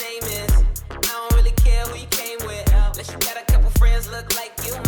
name is. I don't really care who you came with. Uh, Unless you got a couple friends look like you.